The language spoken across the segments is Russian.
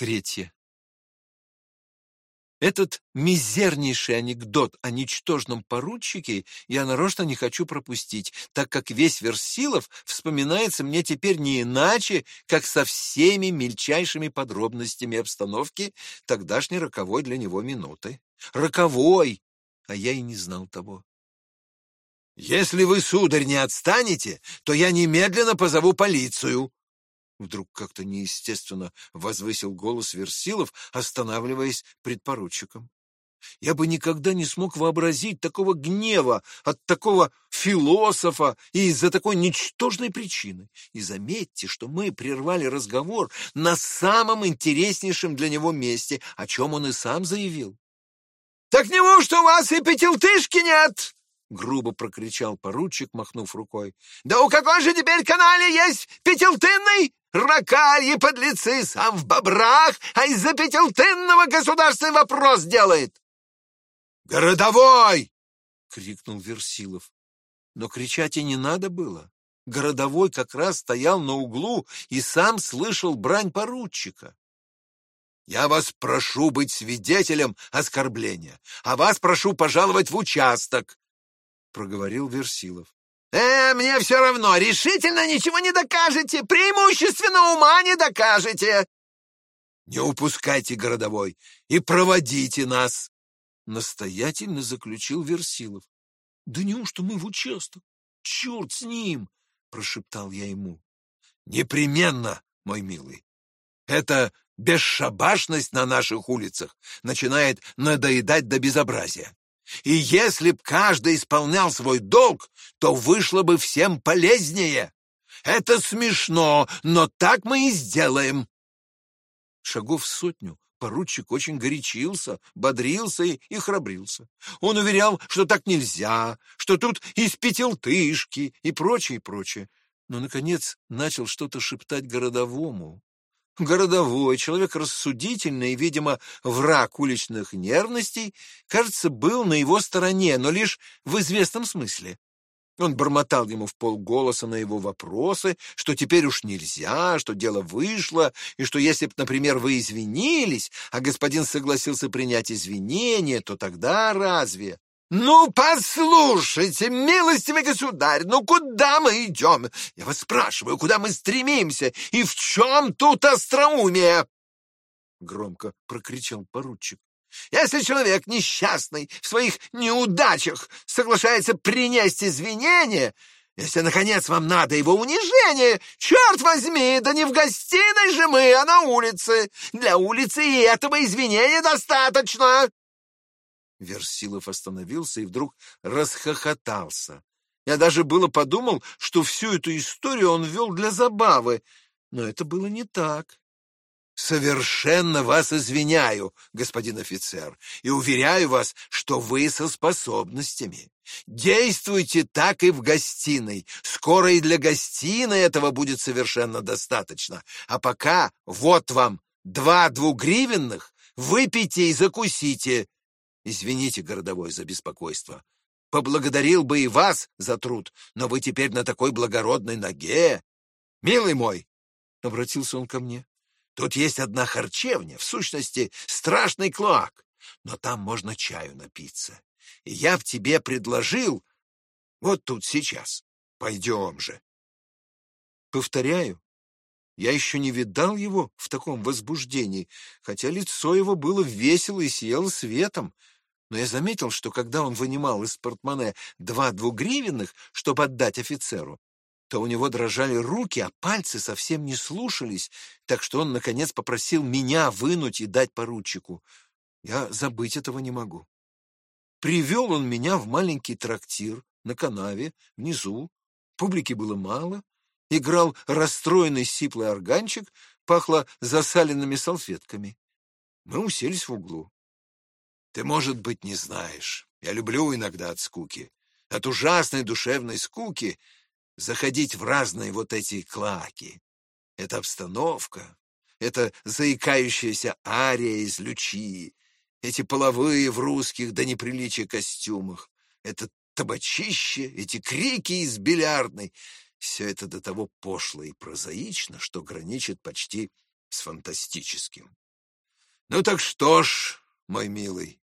Третье. Этот мизернейший анекдот о ничтожном поручике я нарочно не хочу пропустить, так как весь Версилов вспоминается мне теперь не иначе, как со всеми мельчайшими подробностями обстановки тогдашней роковой для него минуты. Роковой! А я и не знал того. «Если вы, сударь, не отстанете, то я немедленно позову полицию», Вдруг как-то неестественно возвысил голос Версилов, останавливаясь пред поручиком. Я бы никогда не смог вообразить такого гнева от такого философа и из-за такой ничтожной причины. И заметьте, что мы прервали разговор на самом интереснейшем для него месте, о чем он и сам заявил. — Так неужто у вас и пятилтышки нет? — грубо прокричал поручик, махнув рукой. — Да у какой же теперь канале есть пятилтынный? Ракарьи подлецы, сам в бобрах, а из-за пятилтынного государственный вопрос делает. — Городовой! — крикнул Версилов. Но кричать и не надо было. Городовой как раз стоял на углу и сам слышал брань поручика. Я вас прошу быть свидетелем оскорбления, а вас прошу пожаловать в участок. — проговорил Версилов. «Э, мне все равно, решительно ничего не докажете, преимущественно ума не докажете!» «Не упускайте, городовой, и проводите нас!» Настоятельно заключил Версилов. «Да неужто мы в участок? Черт с ним!» — прошептал я ему. «Непременно, мой милый. Эта бесшабашность на наших улицах начинает надоедать до безобразия. И если б каждый исполнял свой долг, то вышло бы всем полезнее. Это смешно, но так мы и сделаем. Шагов сотню поручик очень горячился, бодрился и, и храбрился. Он уверял, что так нельзя, что тут из пятилтышки и прочее, прочее. Но, наконец, начал что-то шептать городовому. Городовой, человек рассудительный видимо, враг уличных нервностей, кажется, был на его стороне, но лишь в известном смысле. Он бормотал ему в полголоса на его вопросы, что теперь уж нельзя, что дело вышло, и что если б, например, вы извинились, а господин согласился принять извинения, то тогда разве... «Ну, послушайте, милостивый государь, ну куда мы идем? Я вас спрашиваю, куда мы стремимся, и в чем тут остроумие?» Громко прокричал поручик. «Если человек несчастный в своих неудачах соглашается принести извинения, если, наконец, вам надо его унижение, черт возьми, да не в гостиной же мы, а на улице. Для улицы и этого извинения достаточно!» Версилов остановился и вдруг расхохотался. Я даже было подумал, что всю эту историю он вел для забавы, но это было не так. «Совершенно вас извиняю, господин офицер, и уверяю вас, что вы со способностями. Действуйте так и в гостиной. Скоро и для гостиной этого будет совершенно достаточно. А пока вот вам два двугривенных, выпейте и закусите. Извините, городовой, за беспокойство. Поблагодарил бы и вас за труд, но вы теперь на такой благородной ноге. Милый мой, — обратился он ко мне, — тут есть одна харчевня, в сущности, страшный клоак, но там можно чаю напиться. И я в тебе предложил вот тут сейчас. Пойдем же. Повторяю, я еще не видал его в таком возбуждении, хотя лицо его было весело и сияло светом, но я заметил, что когда он вынимал из портмоне два двугривенных, чтобы отдать офицеру, то у него дрожали руки, а пальцы совсем не слушались, так что он, наконец, попросил меня вынуть и дать поручику. Я забыть этого не могу. Привел он меня в маленький трактир на канаве, внизу. Публики было мало. Играл расстроенный сиплый органчик, пахло засаленными салфетками. Мы уселись в углу. Ты, может быть, не знаешь. Я люблю иногда от скуки, от ужасной душевной скуки, заходить в разные вот эти клаки. Это обстановка, это заикающаяся ария из лючи, эти половые в русских до неприличия костюмах, это табачище, эти крики из бильярдной. Все это до того пошло и прозаично, что граничит почти с фантастическим. Ну так что ж, мой милый,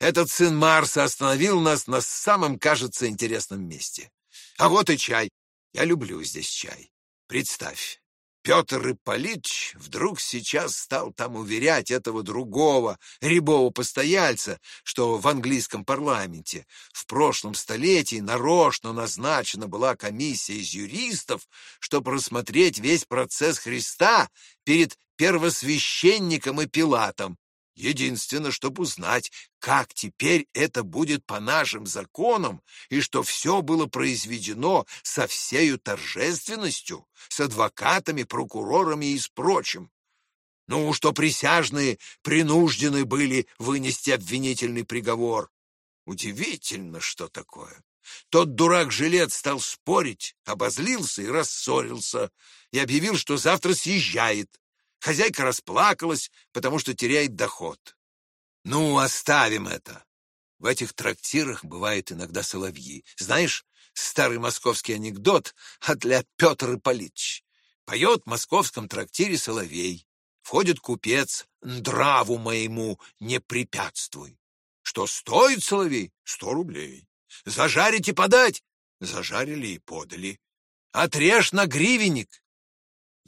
этот сын Марса остановил нас на самом, кажется, интересном месте. А вот и чай. Я люблю здесь чай. Представь, Петр Ипполитович вдруг сейчас стал там уверять этого другого, рябого постояльца, что в английском парламенте в прошлом столетии нарочно назначена была комиссия из юристов, чтобы рассмотреть весь процесс Христа перед первосвященником и Пилатом, Единственное, чтобы узнать, как теперь это будет по нашим законам, и что все было произведено со всею торжественностью, с адвокатами, прокурорами и с прочим. Ну, что присяжные принуждены были вынести обвинительный приговор. Удивительно, что такое. Тот дурак-жилет стал спорить, обозлился и рассорился, и объявил, что завтра съезжает. Хозяйка расплакалась, потому что теряет доход. Ну, оставим это. В этих трактирах бывают иногда соловьи. Знаешь, старый московский анекдот от Ля Петр Ипполитович. Поет в московском трактире соловей. Входит купец, нраву моему не препятствуй. Что стоит соловей? Сто рублей. Зажарить и подать? Зажарили и подали. Отрежь на гривенник.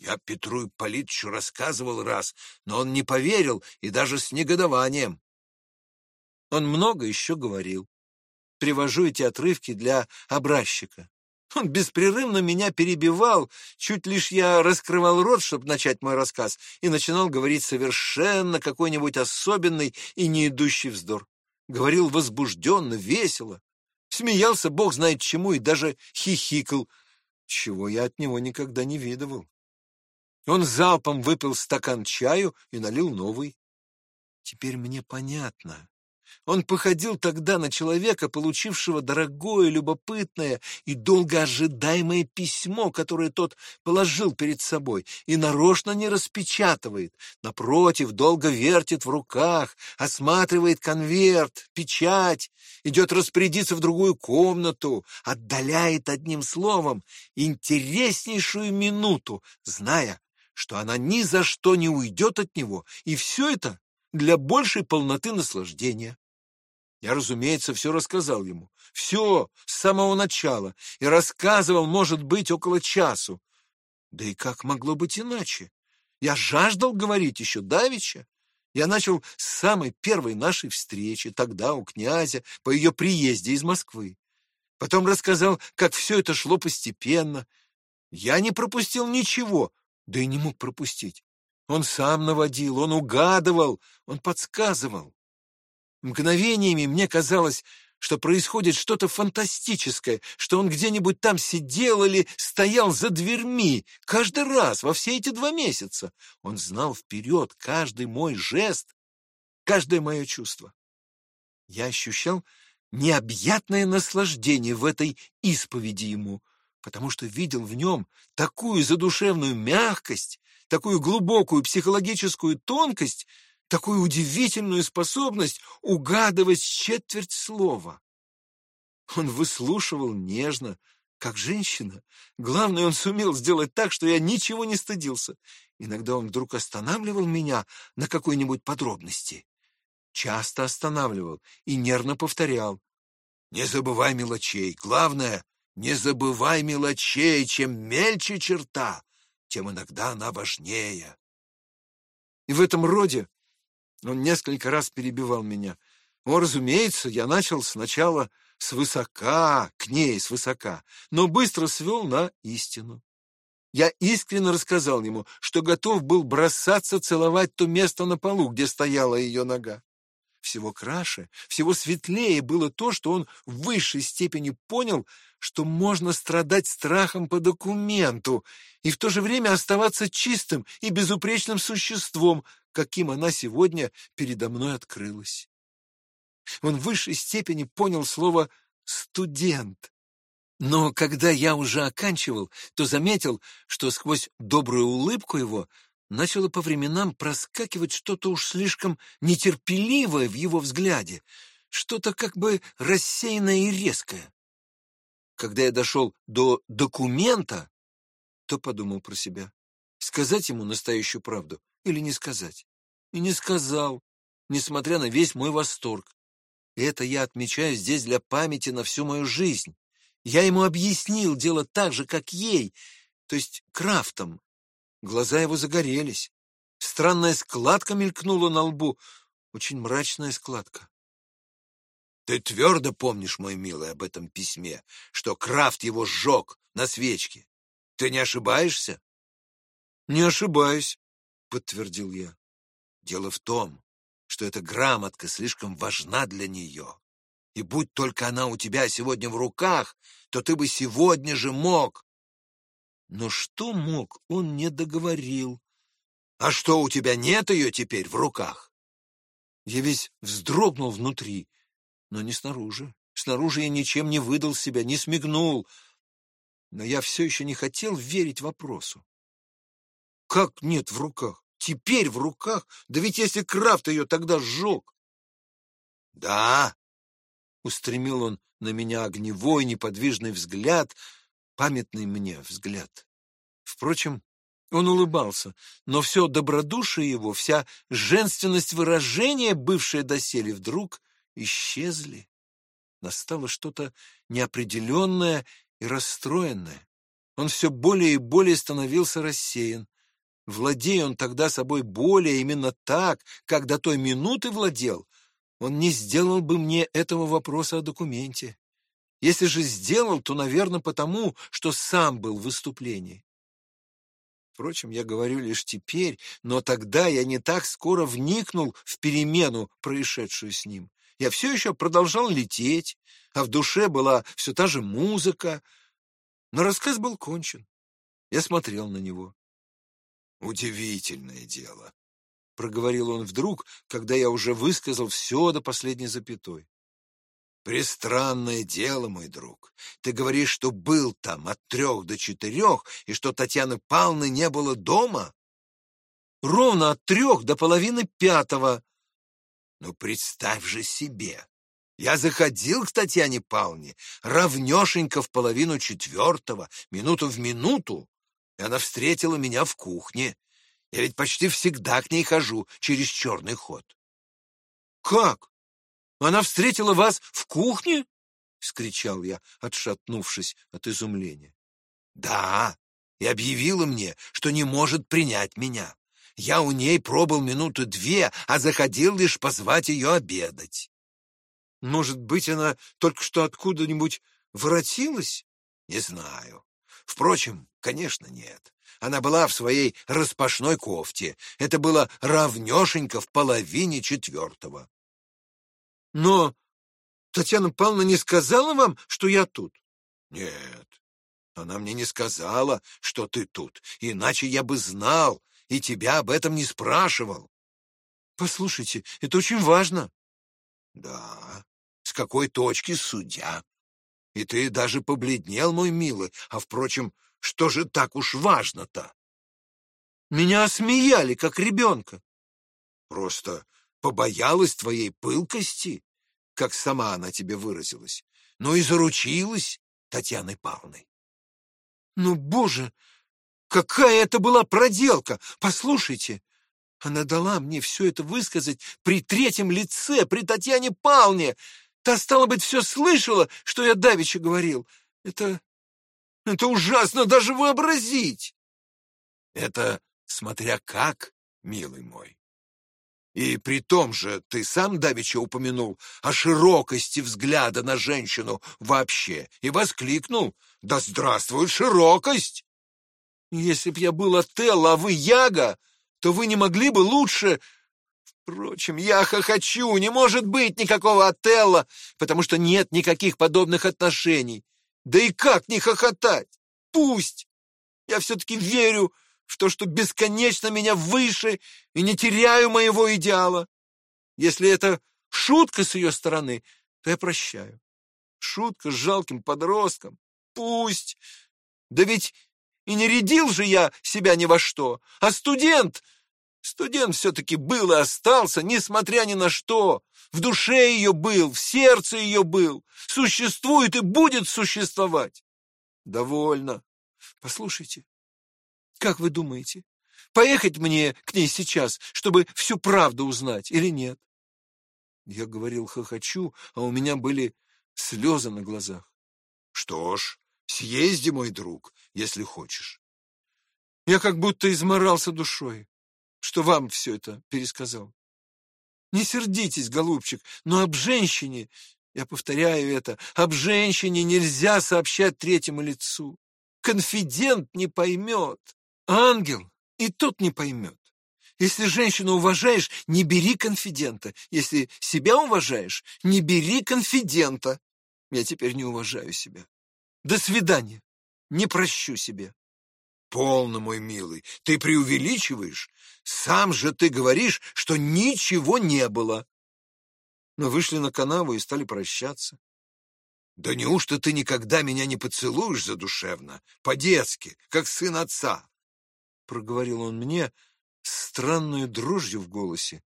Я Петру Ипполитовичу рассказывал раз, но он не поверил и даже с негодованием. Он много еще говорил. Привожу эти отрывки для образчика. Он беспрерывно меня перебивал, чуть лишь я раскрывал рот, чтобы начать мой рассказ, и начинал говорить совершенно какой-нибудь особенный и не идущий вздор. Говорил возбужденно, весело. Смеялся бог знает чему и даже хихикал, чего я от него никогда не видывал. Он залпом выпил стакан чаю и налил новый. Теперь мне понятно. Он походил тогда на человека, получившего дорогое, любопытное и долго ожидаемое письмо, которое тот положил перед собой, и нарочно не распечатывает. Напротив, долго вертит в руках, осматривает конверт, печать, идет распорядиться в другую комнату, отдаляет одним словом интереснейшую минуту, зная, что она ни за что не уйдет от него, и все это для большей полноты наслаждения. Я, разумеется, все рассказал ему. Все, с самого начала. И рассказывал, может быть, около часу. Да и как могло быть иначе? Я жаждал говорить еще давеча. Я начал с самой первой нашей встречи, тогда у князя, по ее приезде из Москвы. Потом рассказал, как все это шло постепенно. Я не пропустил ничего, да и не мог пропустить. Он сам наводил, он угадывал, он подсказывал. Мгновениями мне казалось, что происходит что-то фантастическое, что он где-нибудь там сидел или стоял за дверьми. Каждый раз, во все эти два месяца, он знал вперед каждый мой жест, каждое мое чувство. Я ощущал необъятное наслаждение в этой исповеди ему, потому что видел в нем такую задушевную мягкость, такую глубокую психологическую тонкость, такую удивительную способность угадывать четверть слова. Он выслушивал нежно, как женщина. Главное, он сумел сделать так, что я ничего не стыдился. Иногда он вдруг останавливал меня на какой-нибудь подробности. Часто останавливал и нервно повторял. «Не забывай мелочей. Главное, не забывай мелочей, чем мельче черта, тем иногда она важнее. И в этом роде он несколько раз перебивал меня. О, разумеется, я начал сначала свысока, к ней свысока, но быстро свел на истину. Я искренне рассказал ему, что готов был бросаться целовать то место на полу, где стояла ее нога. Всего краше, всего светлее было то, что он в высшей степени понял, что можно страдать страхом по документу и в то же время оставаться чистым и безупречным существом, каким она сегодня передо мной открылась. Он в высшей степени понял слово «студент». Но когда я уже оканчивал, то заметил, что сквозь добрую улыбку его начало по временам проскакивать что-то уж слишком нетерпеливое в его взгляде, что-то как бы рассеянное и резкое. Когда я дошел до документа, то подумал про себя, сказать ему настоящую правду или не сказать. И не сказал, несмотря на весь мой восторг. И это я отмечаю здесь для памяти на всю мою жизнь. Я ему объяснил дело так же, как ей, то есть крафтом. Глаза его загорелись. Странная складка мелькнула на лбу, очень мрачная складка. Ты твердо помнишь, мой милый, об этом письме, что Крафт его сжег на свечке? Ты не ошибаешься? Не ошибаюсь, подтвердил я. Дело в том, что эта грамотка слишком важна для нее. И будь только она у тебя сегодня в руках, то ты бы сегодня же мог. Но что мог, он не договорил. А что, у тебя нет ее теперь в руках? Я весь вздрогнул внутри, но не снаружи. Снаружи я ничем не выдал себя, не смигнул. Но я все еще не хотел верить вопросу. Как нет в руках? Теперь в руках? Да ведь если Крафт ее тогда сжег. Да, устремил он на меня огневой, неподвижный взгляд, памятный мне взгляд. Впрочем, он улыбался, но все добродушие его, вся женственность выражения, бывшая доселе, вдруг исчезли. Настало что-то неопределенное и расстроенное. Он все более и более становился рассеян. Владея он тогда собой более именно так, как до той минуты владел, он не сделал бы мне этого вопроса о документе. Если же сделал, то, наверное, потому, что сам был в выступлении. Впрочем, я говорю лишь теперь, но тогда я не так скоро вникнул в перемену, происшедшую с ним. Я все еще продолжал лететь, а в душе была все та же музыка. Но рассказ был кончен. Я смотрел на него. «Удивительное дело», — проговорил он вдруг, когда я уже высказал все до последней запятой. «Пристранное дело, мой друг. Ты говоришь, что был там от трех до четырех, и что Татьяны Павловны не было дома?» «Ровно от трех до половины пятого», ну, представь же себе! Я заходил к Татьяне Павловне равнешенько в половину четвертого, минуту в минуту, и она встретила меня в кухне. Я ведь почти всегда к ней хожу через черный ход. — Как? Она встретила вас в кухне? — скричал я, отшатнувшись от изумления. — Да, и объявила мне, что не может принять меня. Я у ней пробыл минуты две, а заходил лишь позвать ее обедать. Может быть, она только что откуда-нибудь воротилась? Не знаю. Впрочем, конечно, нет. Она была в своей распашной кофте. Это было равнешенько в половине четвертого. Но Татьяна Павловна не сказала вам, что я тут? Нет, она мне не сказала, что ты тут, иначе я бы знал, и тебя об этом не спрашивал. Послушайте, это очень важно. Да, с какой точки судья? И ты даже побледнел, мой милый. А, впрочем, что же так уж важно-то? Меня осмеяли, как ребенка. Просто побоялась твоей пылкости, как сама она тебе выразилась, но и заручилась Татьяной Павловной. Ну, боже, Какая это была проделка! Послушайте, она дала мне все это высказать при третьем лице, при Татьяне Павловне. Та, стало быть, все слышала, что я давеча говорил. Это... это ужасно даже вообразить. Это смотря как, милый мой. И при том же ты сам давеча упомянул о широкости взгляда на женщину вообще и воскликнул «Да здравствует широкость!» Если б я был Отелло, а вы Яга, то вы не могли бы лучше... Впрочем, я хохочу, не может быть никакого Отелло, потому что нет никаких подобных отношений. Да и как не хохотать? Пусть! Я все-таки верю в то, что бесконечно меня выше и не теряю моего идеала. Если это шутка с ее стороны, то я прощаю. Шутка с жалким подростком. Пусть. Да ведь и не рядил же я себя ни во что, а студент... Студент все-таки был и остался, несмотря ни на что. В душе ее был, в сердце ее был. Существует и будет существовать. Довольно. Послушайте, как вы думаете, Поехать мне к ней сейчас, чтобы всю правду узнать или нет? Я говорил хохочу, а у меня были слезы на глазах. Что ж, съезди, мой друг, если хочешь. Я как будто изморался душой, что вам все это пересказал. Не сердитесь, голубчик, но об женщине, я повторяю это, об женщине нельзя сообщать третьему лицу. Конфидент не поймет, ангел и тот не поймет. Если женщину уважаешь, не бери конфидента. Если себя уважаешь, не бери конфидента. Я теперь не уважаю себя. До свидания. Не прощу себе. Полно, мой милый, ты преувеличиваешь. Сам же ты говоришь, что ничего не было. Мы вышли на канаву и стали прощаться. Да неужто ты никогда меня не поцелуешь задушевно, по-детски, как сын отца? Проговорил он мне, странную дрожью в голосе.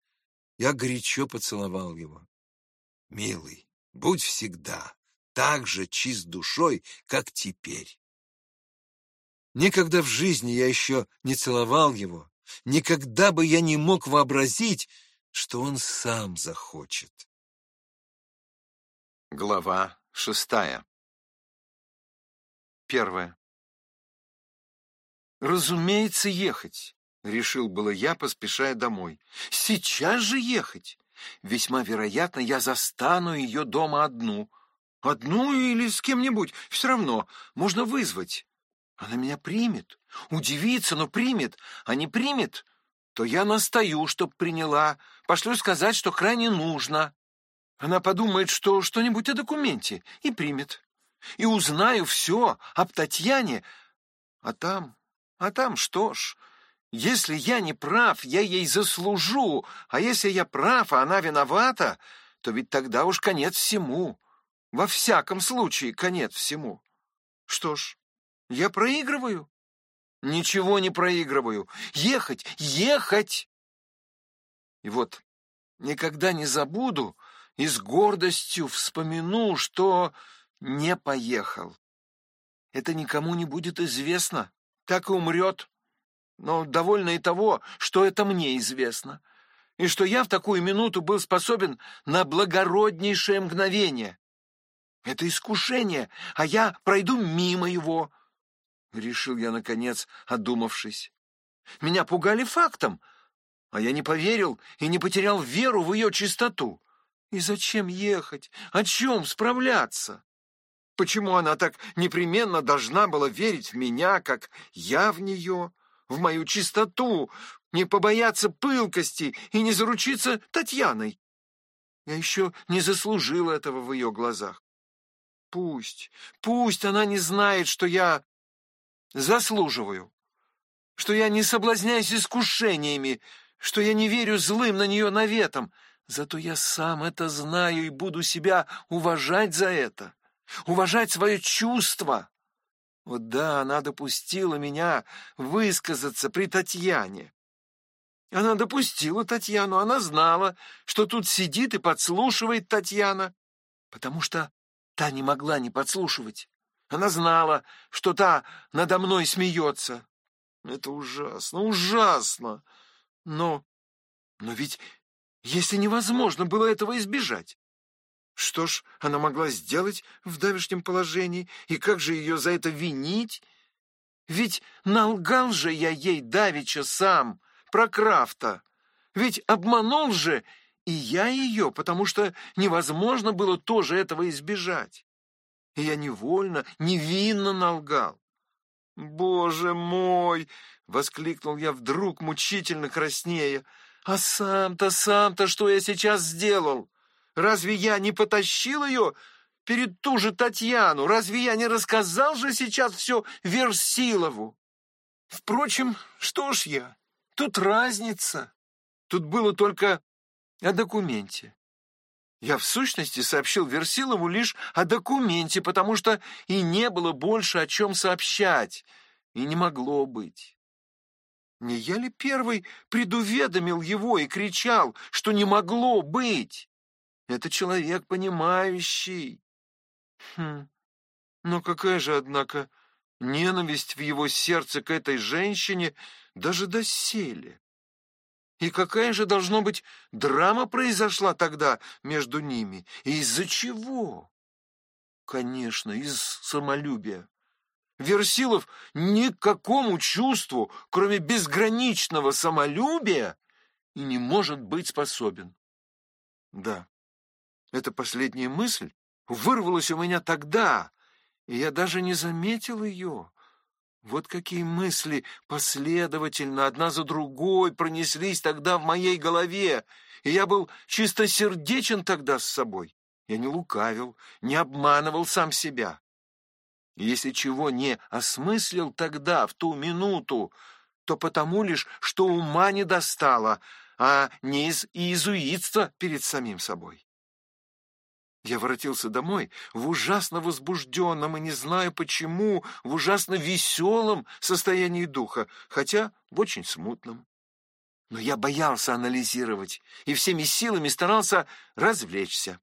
Я горячо поцеловал его. Милый, будь всегда так же чист душой, как теперь. Никогда в жизни я еще не целовал его, никогда бы я не мог вообразить, что он сам захочет. Глава шестая Первое. Разумеется, ехать. — решил было я, поспешая домой. «Сейчас же ехать! Весьма вероятно, я застану ее дома одну. Одну или с кем-нибудь, все равно, можно вызвать. Она меня примет, удивится, но примет, а не примет, то я настаю, чтоб приняла, пошлю сказать, что крайне нужно. Она подумает, что что-нибудь о документе, и примет. И узнаю все об Татьяне, а там, а там что ж...» Если я не прав, я ей заслужу, а если я прав, а она виновата, то ведь тогда уж конец всему. Во всяком случае, конец всему. Что ж, я проигрываю? Ничего не проигрываю. Ехать, ехать! И вот никогда не забуду и с гордостью вспомяну, что не поехал. Это никому не будет известно, так и умрет но довольно и того, что это мне известно, и что я в такую минуту был способен на благороднейшее мгновение. Это искушение, а я пройду мимо его, — решил я, наконец, одумавшись. Меня пугали фактом, а я не поверил и не потерял веру в ее чистоту. И зачем ехать? О чем справляться? Почему она так непременно должна была верить в меня, как я в нее? в мою чистоту, не побояться пылкости и не заручиться Татьяной. Я еще не заслужил этого в ее глазах. Пусть, пусть она не знает, что я заслуживаю, что я не соблазняюсь искушениями, что я не верю злым на нее наветом. Зато я сам это знаю и буду себя уважать за это, уважать свое чувство. Вот да, она допустила меня высказаться при Татьяне. Она допустила Татьяну, она знала, что тут сидит и подслушивает Татьяна, потому что та не могла не подслушивать. Она знала, что та надо мной смеется. Это ужасно, ужасно. Но, но ведь если невозможно было этого избежать, что ж она могла сделать в давешнем положении, и как же ее за это винить? Ведь налгал же я ей давеча сам, про Крафта. Ведь обманул же и я ее, потому что невозможно было тоже этого избежать. И я невольно, невинно налгал. «Боже мой!» — воскликнул я вдруг, мучительно краснея. «А сам-то, сам-то что я сейчас сделал?» Разве я не потащил ее перед ту же Татьяну? Разве я не рассказал же сейчас все Версилову? Впрочем, что ж я? Тут разница. Тут было только о документе. Я в сущности сообщил Версилову лишь о документе, потому что и не было больше о чем сообщать, и не могло быть. Не я ли первый предуведомил его и кричал, что не могло быть? Это человек понимающий. Хм, но какая же, однако, ненависть в его сердце к этой женщине даже доселе. И какая же, должно быть, драма произошла тогда между ними? И из-за чего? Конечно, из самолюбия. Версилов ни к какому чувству, кроме безграничного самолюбия, и не может быть способен. Да, эта последняя мысль вырвалась у меня тогда, и я даже не заметил ее. Вот какие мысли последовательно, одна за другой, пронеслись тогда в моей голове, и я был чистосердечен тогда с собой. Я не лукавил, не обманывал сам себя. И если чего не осмыслил тогда, в ту минуту, то потому лишь, что ума не достало, а не из иезуитства перед самим собой. Я воротился домой в ужасно возбужденном и не знаю почему, в ужасно веселом состоянии духа, хотя в очень смутном. Но я боялся анализировать и всеми силами старался развлечься.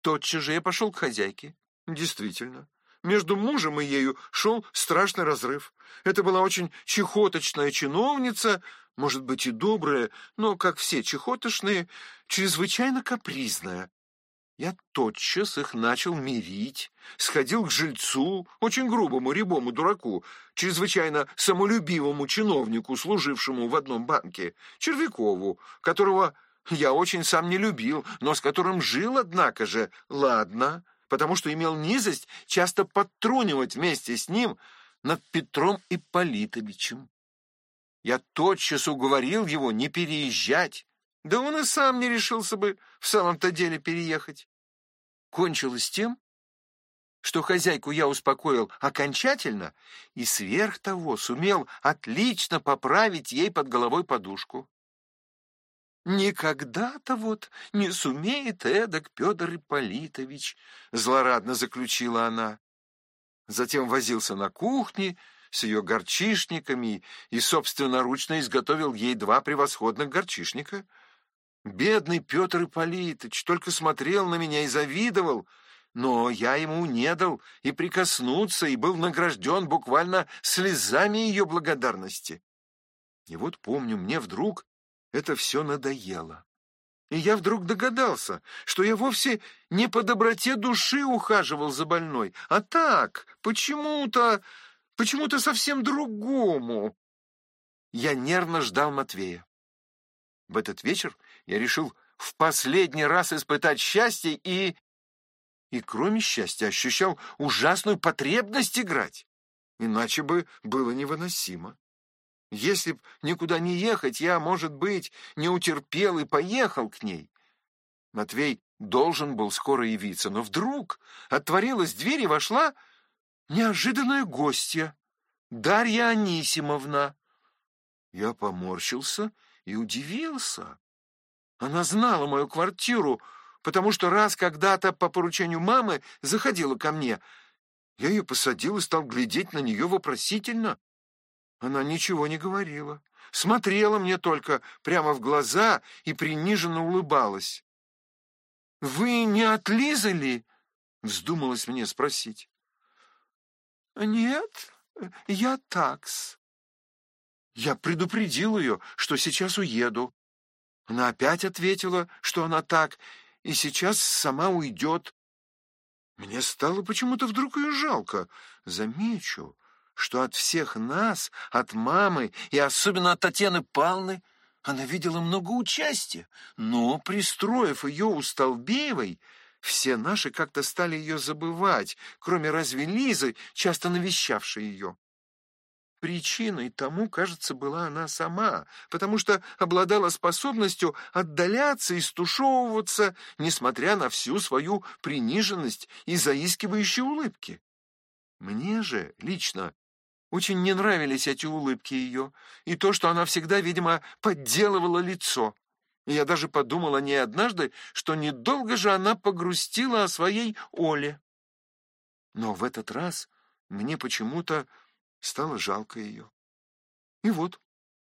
Тотчас же я пошел к хозяйке. Действительно, между мужем и ею шел страшный разрыв. Это была очень чехоточная чиновница, может быть и добрая, но, как все чехотошные, чрезвычайно капризная. Я тотчас их начал мирить, сходил к жильцу, очень грубому, рябому дураку, чрезвычайно самолюбивому чиновнику, служившему в одном банке, Червякову, которого я очень сам не любил, но с которым жил, однако же, ладно, потому что имел низость часто подтрунивать вместе с ним над Петром Ипполитовичем. Я тотчас уговорил его не переезжать, да он и сам не решился бы в самом-то деле переехать. Кончилось тем, что хозяйку я успокоил окончательно и сверх того сумел отлично поправить ей под головой подушку. «Никогда-то вот не сумеет эдак Петр Ипполитович», — злорадно заключила она. Затем возился на кухне с ее горчишниками и собственноручно изготовил ей два превосходных горчишника — Бедный Петр Ипполитович только смотрел на меня и завидовал, но я ему не дал и прикоснуться, и был награжден буквально слезами ее благодарности. И вот помню, мне вдруг это все надоело. И я вдруг догадался, что я вовсе не по доброте души ухаживал за больной, а так, почему-то, почему-то совсем другому. Я нервно ждал Матвея. В этот вечер я решил в последний раз испытать счастье и... И кроме счастья ощущал ужасную потребность играть. Иначе бы было невыносимо. Если б никуда не ехать, я, может быть, не утерпел и поехал к ней. Матвей должен был скоро явиться, но вдруг отворилась дверь и вошла неожиданная гостья, Дарья Анисимовна. Я поморщился и удивился. Она знала мою квартиру, потому что раз когда-то по поручению мамы заходила ко мне. Я ее посадил и стал глядеть на нее вопросительно. Она ничего не говорила, смотрела мне только прямо в глаза и приниженно улыбалась. «Вы не от Лизы ли?» — вздумалась мне спросить. «Нет, я такс», я предупредил ее, что сейчас уеду. Она опять ответила, что она так, и сейчас сама уйдет. Мне стало почему-то вдруг ее жалко. Замечу, что от всех нас, от мамы и особенно от Татьяны Павловны, она видела много участия, но, пристроив ее у Столбеевой, все наши как-то стали ее забывать, кроме разве Лизы, часто навещавшей ее. Причиной тому, кажется, была она сама, потому что обладала способностью отдаляться и стушевываться, несмотря на всю свою приниженность и заискивающие улыбки. Мне же, лично, очень не нравились эти улыбки ее, и то, что она всегда, видимо, подделывала лицо. Я даже подумал о ней однажды, что недолго же она погрустила о своей Оле. Но в этот раз мне почему-то Стало жалко ее. И вот,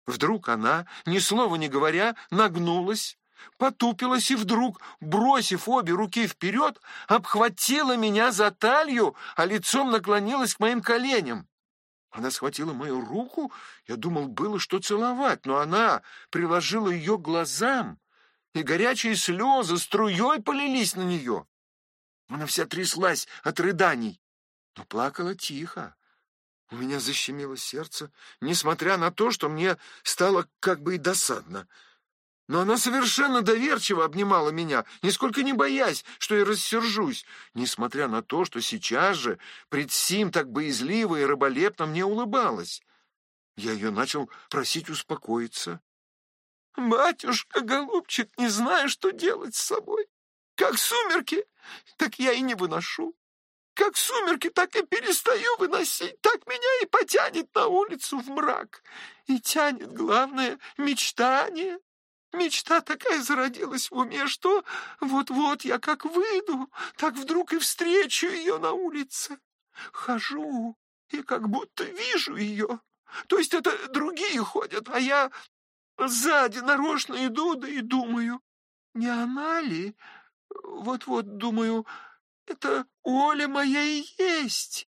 вдруг она, ни слова не говоря, нагнулась, потупилась и вдруг, бросив обе руки вперед, обхватила меня за талию, а лицом наклонилась к моим коленям. Она схватила мою руку, я думал, было что целовать, но она приложила ее к глазам, и горячие слезы струей полились на нее. Она вся тряслась от рыданий, но плакала тихо. У меня защемило сердце, несмотря на то, что мне стало как бы и досадно. Но она совершенно доверчиво обнимала меня, нисколько не боясь, что я рассержусь, несмотря на то, что сейчас же пред сим так боязливо и раболепно мне улыбалась. Я ее начал просить успокоиться. «Батюшка, голубчик, не знаю, что делать с собой. Как сумерки, так я и не выношу. Как сумерки, так и перестаю выносить. Так меня и потянет на улицу в мрак. И тянет, главное, мечтание. Мечта такая зародилась в уме, что вот-вот я как выйду, так вдруг и встречу ее на улице. Хожу и как будто вижу ее. То есть это другие ходят, а я сзади нарочно иду, да и думаю, не она ли? Вот-вот, думаю, это Оля моя и есть.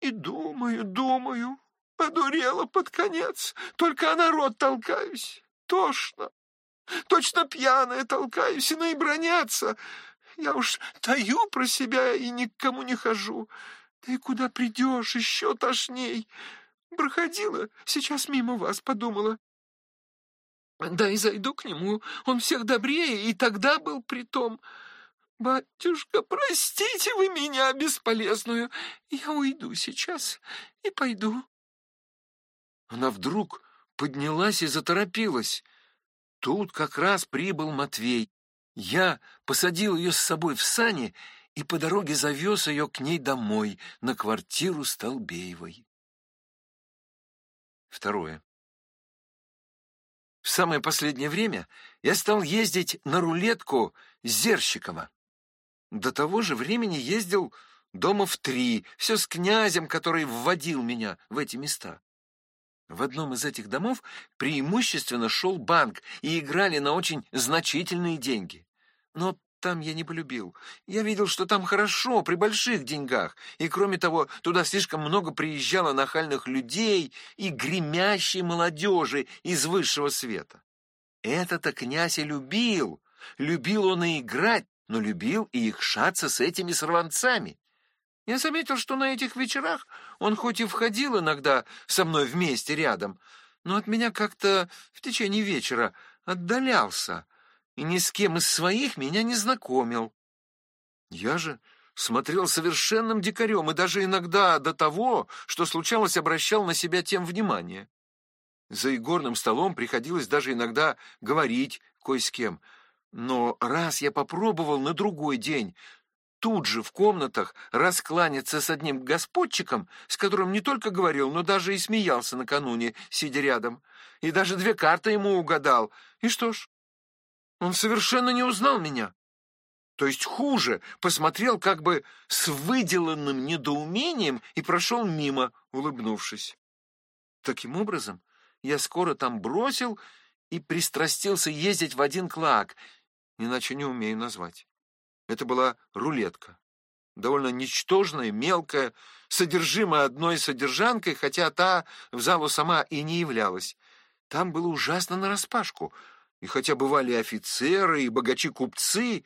И думаю, думаю, одурела под конец, только на рот толкаюсь. Тошно. Точно пьяная толкаюсь, и бронятся. Я уж таю про себя и никому не хожу. Да и куда придешь, еще тошней. Проходила, сейчас мимо вас подумала. Да и зайду к нему, он всех добрее, и тогда был при том. Батюшка, простите вы меня, бесполезную. Я уйду сейчас и пойду. Она вдруг поднялась и заторопилась. Тут как раз прибыл Матвей. Я посадил ее с собой в сани и по дороге завез ее к ней домой, на квартиру Столбеевой. Второе. В самое последнее время я стал ездить на рулетку Зерщикова. До того же времени ездил дома в три, все с князем, который вводил меня в эти места. В одном из этих домов преимущественно шел банк, и играли на очень значительные деньги. Но там я не полюбил. Я видел, что там хорошо, при больших деньгах, и, кроме того, туда слишком много приезжало нахальных людей и гремящей молодежи из высшего света. Это-то князь и любил. Любил он и играть, но любил и ихшаться с этими сорванцами. Я заметил, что на этих вечерах он хоть и входил иногда со мной вместе рядом, но от меня как-то в течение вечера отдалялся и ни с кем из своих меня не знакомил. Я же смотрел совершенным дикарем и даже иногда до того, что случалось, обращал на себя тем внимание. За игорным столом приходилось даже иногда говорить кое с кем, но раз я попробовал на другой день тут же в комнатах раскланяться с одним господчиком, с которым не только говорил, но даже и смеялся накануне, сидя рядом, и даже две карты ему угадал. И что ж, он совершенно не узнал меня. То есть хуже, посмотрел как бы с выделанным недоумением и прошел мимо, улыбнувшись. Таким образом, я скоро там бросил и пристрастился ездить в один клак, иначе не умею назвать. Это была рулетка. Довольно ничтожная, мелкая, содержимая одной содержанкой, хотя та в залу сама и не являлась. Там было ужасно нараспашку, и хотя бывали офицеры и богачи-купцы,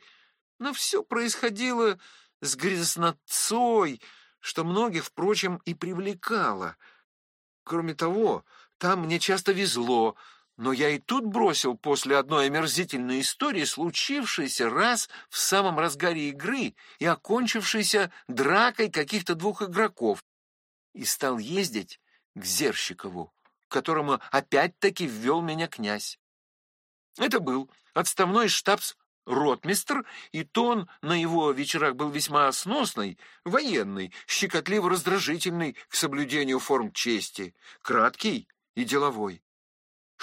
но все происходило с грязнотцой, что многих, впрочем, и привлекало. Кроме того, там мне часто везло — но я и тут бросил после одной омерзительной истории, случившейся раз в самом разгаре игры и окончившейся дракой каких-то двух игроков, и стал ездить к Зерщикову, которому опять-таки ввел меня князь. Это был отставной штабс ротмистр, и тон на его вечерах был весьма сносный, военный, щекотливо-раздражительный к соблюдению форм чести, краткий и деловой.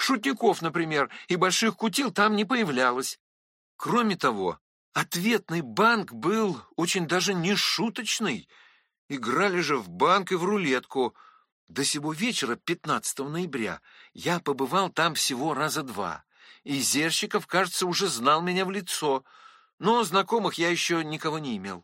Шутников, например, и больших кутил там не появлялось. Кроме того, ответный банк был очень даже не шуточный. Играли же в банк и в рулетку. До сего вечера, 15 ноября, я побывал там всего раза два. И Зерщиков, кажется, уже знал меня в лицо, но знакомых я еще никого не имел.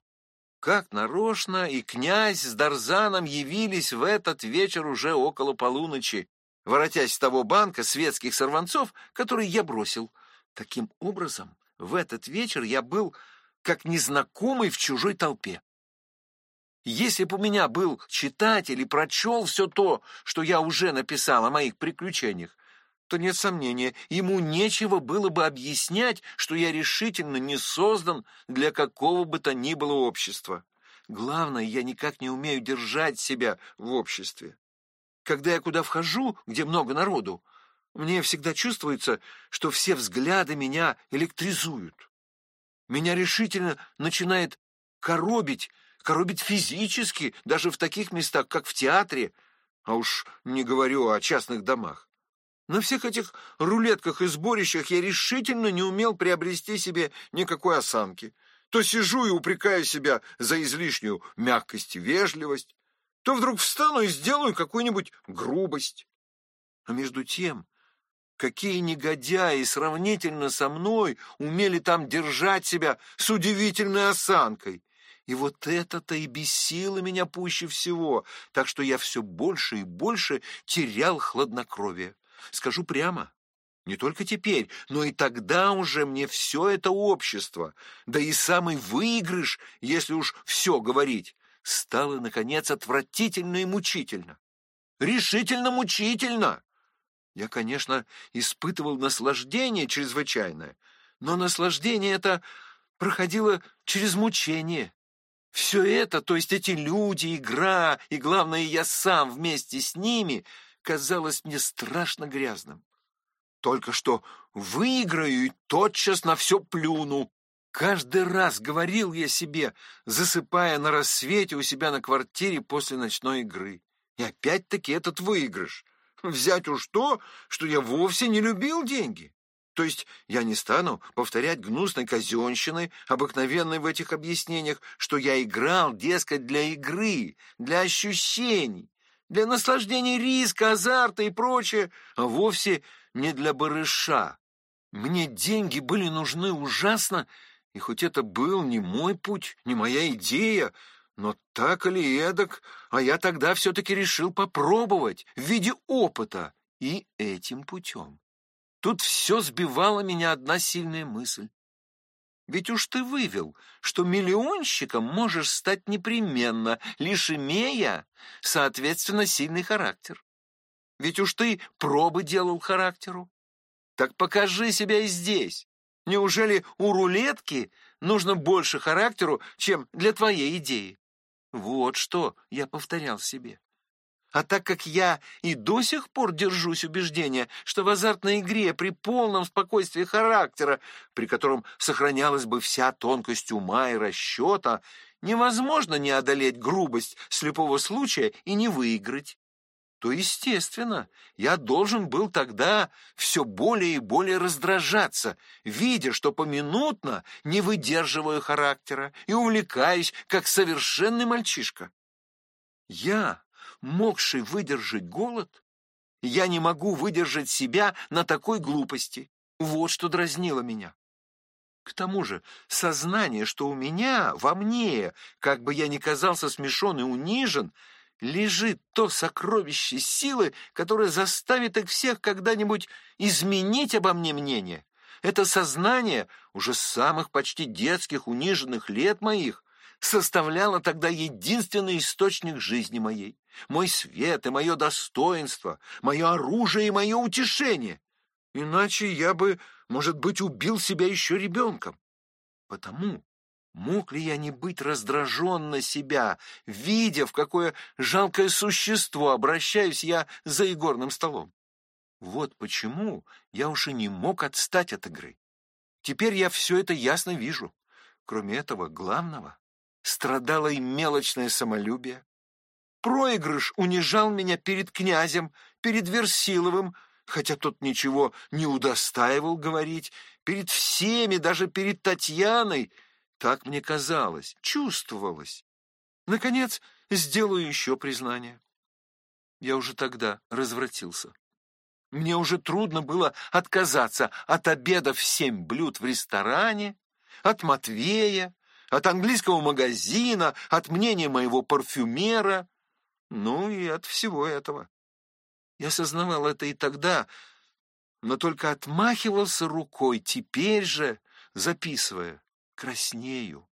как нарочно, и князь с Дарзаном явились в этот вечер уже около полуночи, воротясь с того банка светских сорванцов, который я бросил. Таким образом, в этот вечер я был как незнакомый в чужой толпе. Если бы у меня был читатель и прочел все то, что я уже написал о моих приключениях, то, нет сомнения, ему нечего было бы объяснять, что я решительно не создан для какого бы то ни было общества. Главное, я никак не умею держать себя в обществе. Когда я куда вхожу, где много народу, мне всегда чувствуется, что все взгляды меня электризуют. Меня решительно начинает коробить, коробить физически, даже в таких местах, как в театре, а уж не говорю о частных домах. На всех этих рулетках и сборищах я решительно не умел приобрести себе никакой осанки. То сижу и упрекаю себя за излишнюю мягкость и вежливость, то вдруг встану и сделаю какую-нибудь грубость. А между тем, какие негодяи сравнительно со мной умели там держать себя с удивительной осанкой. И вот это-то и бесило меня пуще всего, так что я все больше и больше терял хладнокровие. Скажу прямо, не только теперь, но и тогда уже мне все это общество, да и самый выигрыш, если уж все говорить, стало, наконец, отвратительно и мучительно. Решительно мучительно! Я, конечно, испытывал наслаждение чрезвычайное, но наслаждение это проходило через мучение. Все это, то есть эти люди, игра и, главное, я сам вместе с ними — казалось мне страшно грязным. Только что выиграю и тотчас на все плюну. Каждый раз говорил я себе, засыпая на рассвете у себя на квартире после ночной игры. И опять-таки этот выигрыш. Взять уж то, что я вовсе не любил деньги. То есть я не стану повторять гнусной казенщины, обыкновенной в этих объяснениях, что я играл, дескать, для игры, для ощущений для наслаждения риска, азарта и прочее, а вовсе не для барыша. Мне деньги были нужны ужасно, и хоть это был не мой путь, не моя идея, но так или эдак, а я тогда все-таки решил попробовать в виде опыта и этим путем. Тут все сбивало меня одна сильная мысль. Ведь уж ты вывел, что миллионщиком можешь стать непременно, лишь имея, соответственно, сильный характер. Ведь уж ты пробы делал характеру. Так покажи себя и здесь. Неужели у рулетки нужно больше характеру, чем для твоей идеи? Вот что я повторял себе. А так как я и до сих пор держусь убеждения, что в азартной игре при полном спокойствии характера, при котором сохранялась бы вся тонкость ума и расчета, невозможно не одолеть грубость слепого случая и не выиграть, то, естественно, я должен был тогда все более и более раздражаться, видя, что поминутно не выдерживаю характера и увлекаюсь, как совершенный мальчишка. Я могший выдержать голод, я не могу выдержать себя на такой глупости. Вот что дразнило меня. К тому же сознание, что у меня, во мне, как бы я ни казался смешон и унижен, лежит то сокровище силы, которое заставит их всех когда-нибудь изменить обо мне мнение. Это сознание уже с самых почти детских униженных лет моих составляло тогда единственный источник жизни моей мой свет и мое достоинство, мое оружие и мое утешение. Иначе я бы, может быть, убил себя еще ребенком. Потому мог ли я не быть раздражен на себя, видя, в какое жалкое существо обращаюсь я за игорным столом? Вот почему я уже не мог отстать от игры. Теперь я все это ясно вижу. Кроме этого главного, страдало и мелочное самолюбие, Проигрыш унижал меня перед князем, перед Версиловым, хотя тот ничего не удостаивал говорить, перед всеми, даже перед Татьяной. Так мне казалось, чувствовалось. Наконец, сделаю еще признание. Я уже тогда развратился. Мне уже трудно было отказаться от обеда в семь блюд в ресторане, от Матвея, от английского магазина, от мнения моего парфюмера, ну и от всего этого. Я осознавал это и тогда, но только отмахивался рукой, теперь же, записывая, краснею.